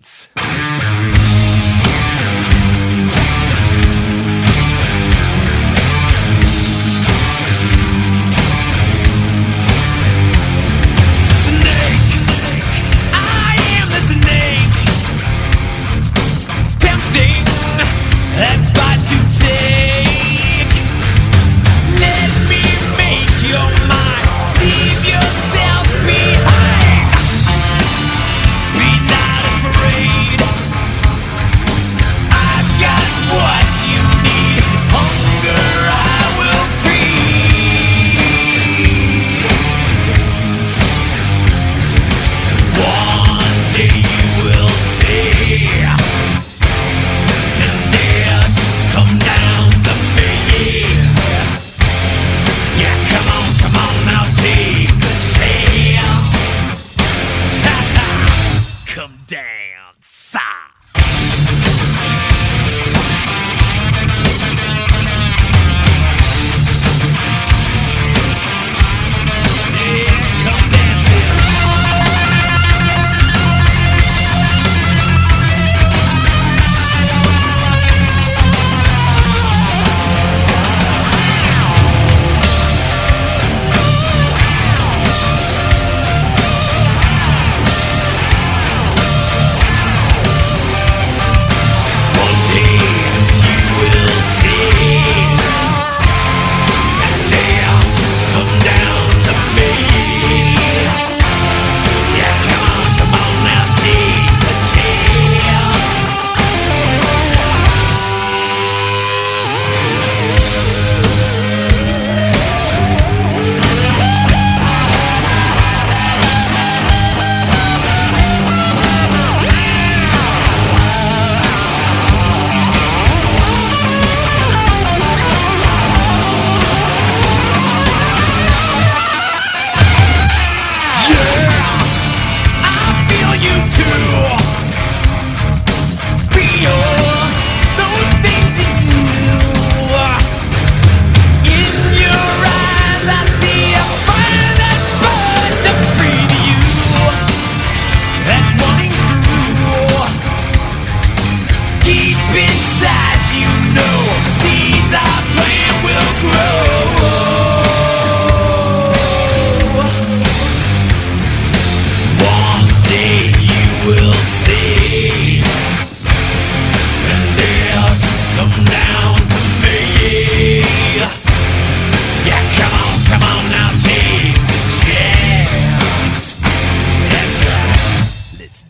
dance.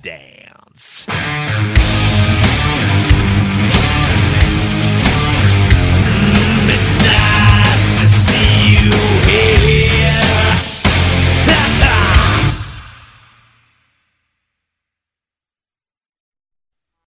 Dance.